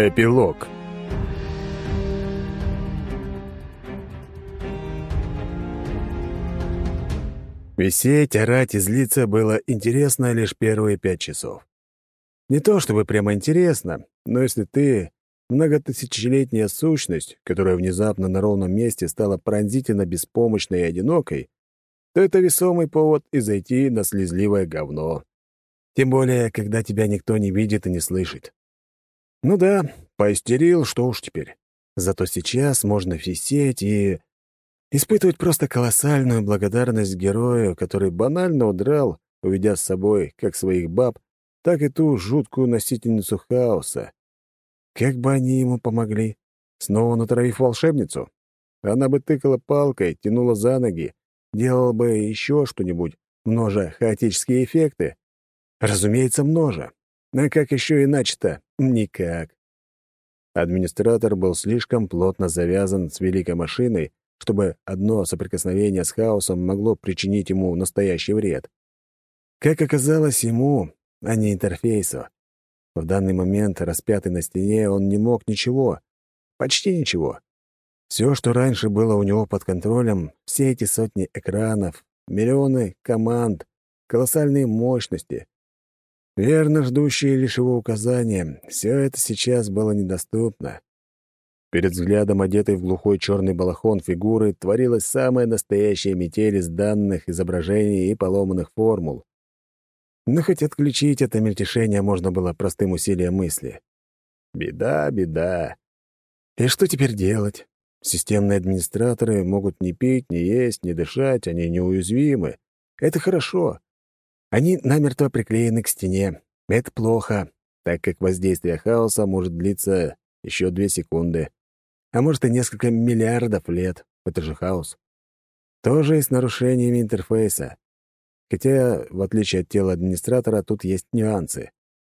Эпилог. Висеть, орать и злиться было интересно лишь первые пять часов. Не то чтобы прямо интересно, но если ты многотысячелетняя сущность, которая внезапно на ровном месте стала пронзительно беспомощной и одинокой, то это весомый повод и зайти на слезливое говно. Тем более, когда тебя никто не видит и не слышит. Ну да, поистерил, что уж теперь. Зато сейчас можно фисеть и испытывать просто колоссальную благодарность герою, который банально удрал, уведя с собой как своих баб, так и ту жуткую носительницу хаоса. Как бы они ему помогли? Снова натравив волшебницу? Она бы тыкала палкой, тянула за ноги, делала бы еще что-нибудь, множа хаотические эффекты. Разумеется, множа. А как еще иначе-то? Никак. Администратор был слишком плотно завязан с великой машиной, чтобы одно соприкосновение с хаосом могло причинить ему настоящий вред. Как оказалось ему, а не интерфейсу. В данный момент, распятый на стене, он не мог ничего. Почти ничего. Все, что раньше было у него под контролем, все эти сотни экранов, миллионы команд, колоссальные мощности, верно ждущие лишь его указания, все это сейчас было недоступно. Перед взглядом одетой в глухой черный балахон фигуры творилась самая настоящая метель из данных, изображений и поломанных формул. Но хоть отключить это мельтешение можно было простым усилием мысли. Беда, беда. И что теперь делать? Системные администраторы могут не пить, не есть, не дышать, они неуязвимы. Это хорошо. Они намертво приклеены к стене. Это плохо, так как воздействие хаоса может длиться еще две секунды. А может и несколько миллиардов лет. Это же хаос. Тоже и с нарушениями интерфейса. Хотя, в отличие от тела администратора, тут есть нюансы.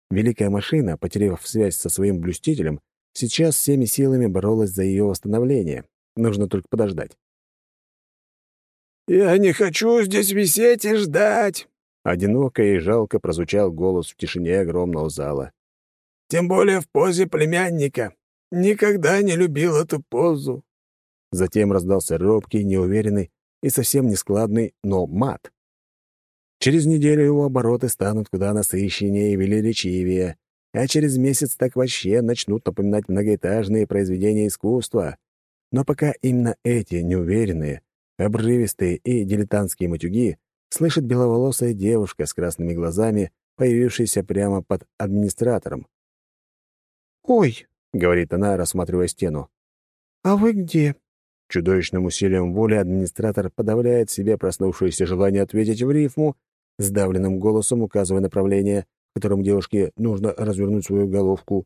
Великая машина, потеряв связь со своим блюстителем, сейчас всеми силами боролась за ее восстановление. Нужно только подождать. «Я не хочу здесь висеть и ждать!» Одиноко и жалко прозвучал голос в тишине огромного зала. «Тем более в позе племянника. Никогда не любил эту позу». Затем раздался робкий, неуверенный и совсем нескладный, но мат. Через неделю его обороты станут куда насыщеннее и велеречивее, а через месяц так вообще начнут напоминать многоэтажные произведения искусства. Но пока именно эти неуверенные, обрывистые и дилетантские матюги слышит беловолосая девушка с красными глазами, появившаяся прямо под администратором. «Ой», — говорит она, рассматривая стену. «А вы где?» Чудовищным усилием воли администратор подавляет себе проснувшееся желание ответить в рифму сдавленным голосом указывая направление, в котором девушке нужно развернуть свою головку.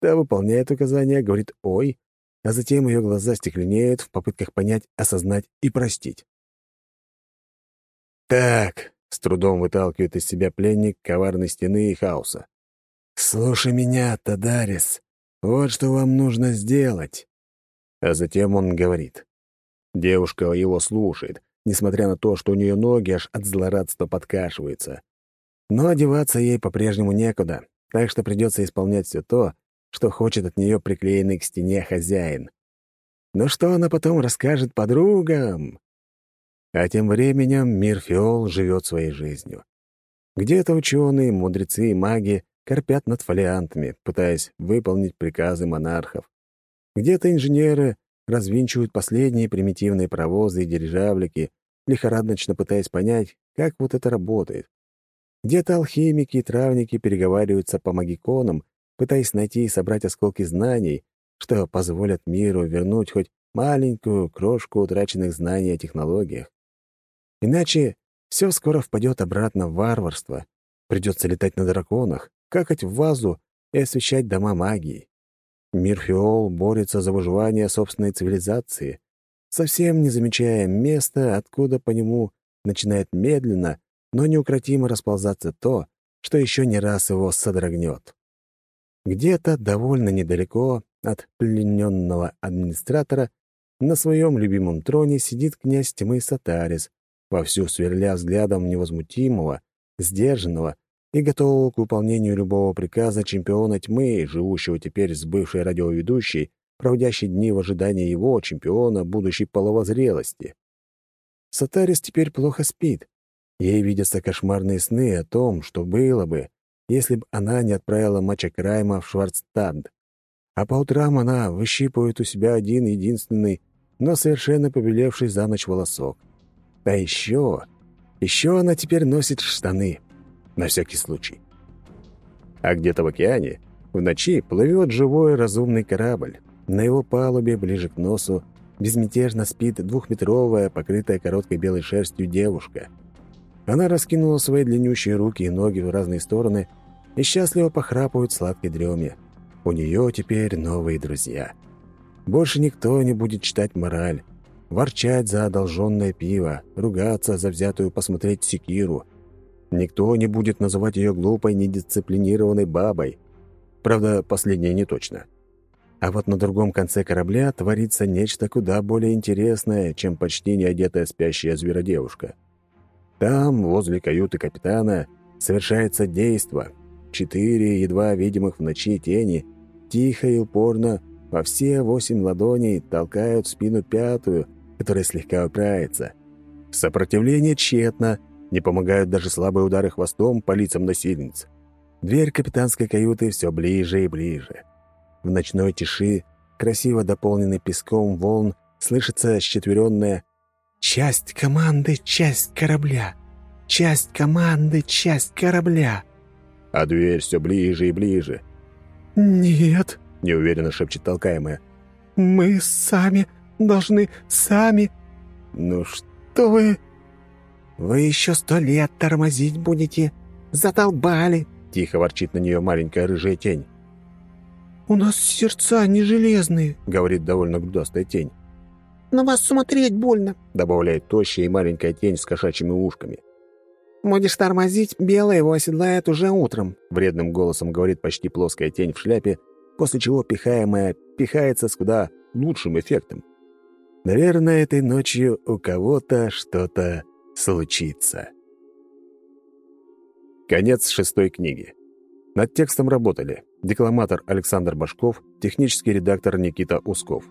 Та выполняет указания, говорит «Ой», а затем ее глаза стекленеют в попытках понять, осознать и простить. «Так», — с трудом выталкивает из себя пленник коварной стены и хаоса. «Слушай меня, Тадарис, вот что вам нужно сделать». А затем он говорит. Девушка его слушает, несмотря на то, что у нее ноги аж от злорадства подкашиваются. Но одеваться ей по-прежнему некуда, так что придется исполнять все то, что хочет от нее приклеенный к стене хозяин. Но что она потом расскажет подругам? А тем временем мир Фиол живет своей жизнью. Где-то ученые, мудрецы и маги корпят над фолиантами, пытаясь выполнить приказы монархов. Где-то инженеры развинчивают последние примитивные паровозы и дирижаблики, лихорадочно пытаясь понять, как вот это работает. Где-то алхимики и травники переговариваются по магиконам, пытаясь найти и собрать осколки знаний, что позволят миру вернуть хоть маленькую крошку утраченных знаний о технологиях. Иначе все скоро впадет обратно в варварство. Придется летать на драконах, какать в вазу и освещать дома магии. Мир Фиол борется за выживание собственной цивилизации, совсем не замечая места, откуда по нему начинает медленно, но неукротимо расползаться то, что еще не раз его содрогнет. Где-то довольно недалеко от плененного администратора на своем любимом троне сидит князь тьмы Сатарис, вовсю сверля взглядом невозмутимого, сдержанного, и готового к выполнению любого приказа чемпиона тьмы, живущего теперь с бывшей радиоведущей, проводящей дни в ожидании его, чемпиона, будущей половозрелости. Сатарис теперь плохо спит. Ей видятся кошмарные сны о том, что было бы, если бы она не отправила Мача Крайма в Шварцтанд. А по утрам она выщипывает у себя один единственный, но совершенно побелевший за ночь волосок. А еще... Еще она теперь носит штаны. На всякий случай. А где-то в океане в ночи плывет живой разумный корабль. На его палубе, ближе к носу, безмятежно спит двухметровая, покрытая короткой белой шерстью девушка. Она раскинула свои длиннющие руки и ноги в разные стороны и счастливо похрапывает в сладкой дреме. У нее теперь новые друзья. Больше никто не будет читать мораль, ворчать за одолженное пиво, ругаться за взятую посмотреть секиру. Никто не будет называть ее глупой, недисциплинированной бабой. Правда, последнее не точно. А вот на другом конце корабля творится нечто куда более интересное, чем почти неодетая спящая зверодевушка. Там, возле каюты капитана, совершается действо. Четыре едва видимых в ночи тени тихо и упорно во все восемь ладоней толкают в спину пятую, которая слегка упирается. Сопротивление тщетно, не помогают даже слабые удары хвостом по лицам насильниц. Дверь капитанской каюты все ближе и ближе. В ночной тиши, красиво дополненный песком волн, слышится счетверенное «Часть команды, часть корабля! Часть команды, часть корабля!» А дверь все ближе и ближе. «Нет!» — неуверенно шепчет толкаемая. «Мы сами должны сами...» «Ну что вы...» «Вы еще сто лет тормозить будете! Затолбали!» — тихо ворчит на нее маленькая рыжая тень. «У нас сердца не железные», — говорит довольно грудастая тень. «На вас смотреть больно», — добавляет тощая и маленькая тень с кошачьими ушками. «Будешь тормозить, белая его оседлает уже утром», — вредным голосом говорит почти плоская тень в шляпе, после чего пихаемая пихается с куда лучшим эффектом. Наверное, этой ночью у кого-то что-то случится. Конец шестой книги. Над текстом работали декламатор Александр Башков, технический редактор Никита Усков.